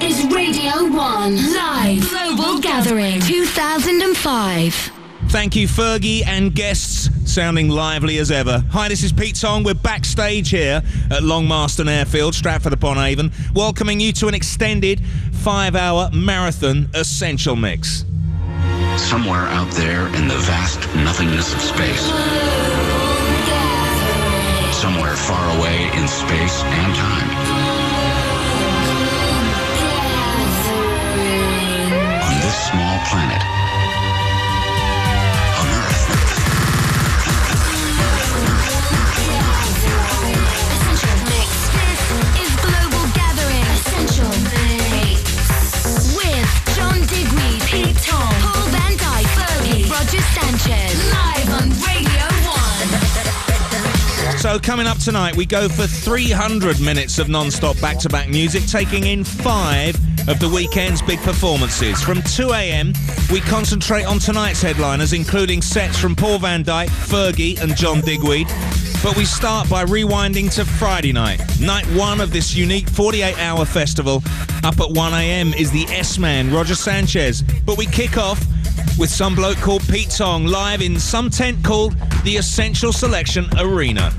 is Radio 1 Live Global Gathering 2005. Thank you, Fergie and guests, sounding lively as ever. Hi, this is Pete Tong. We're backstage here at Long Marston Airfield, Stratford upon Avon, welcoming you to an extended five hour marathon essential mix. Somewhere out there in the vast nothingness of space, somewhere far away in space and time, So, coming up tonight, we go for 300 minutes of non stop back to back music, taking in five of the weekend's big performances. From 2 a.m., we concentrate on tonight's headliners, including sets from Paul Van Dyk, Fergie, and John Digweed. But we start by rewinding to Friday night, night one of this unique 48 hour festival. Up at 1 a.m. is the S Man, Roger Sanchez. But we kick off with some bloke called Pete Tong live in some tent called the Essential Selection Arena.